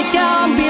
I can't be